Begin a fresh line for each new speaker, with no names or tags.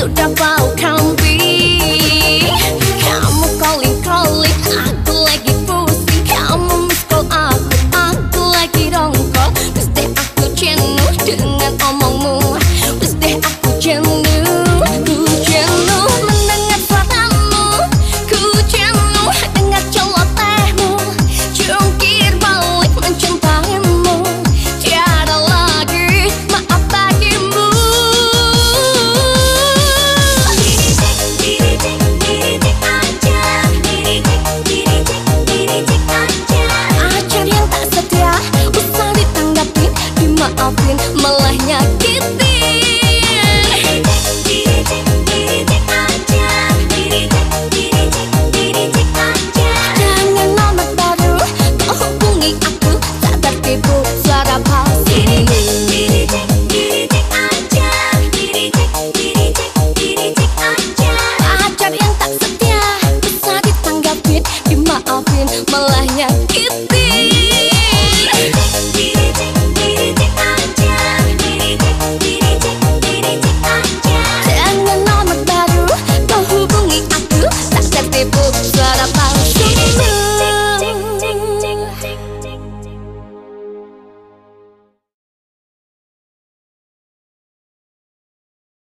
Sudah lah nyakitin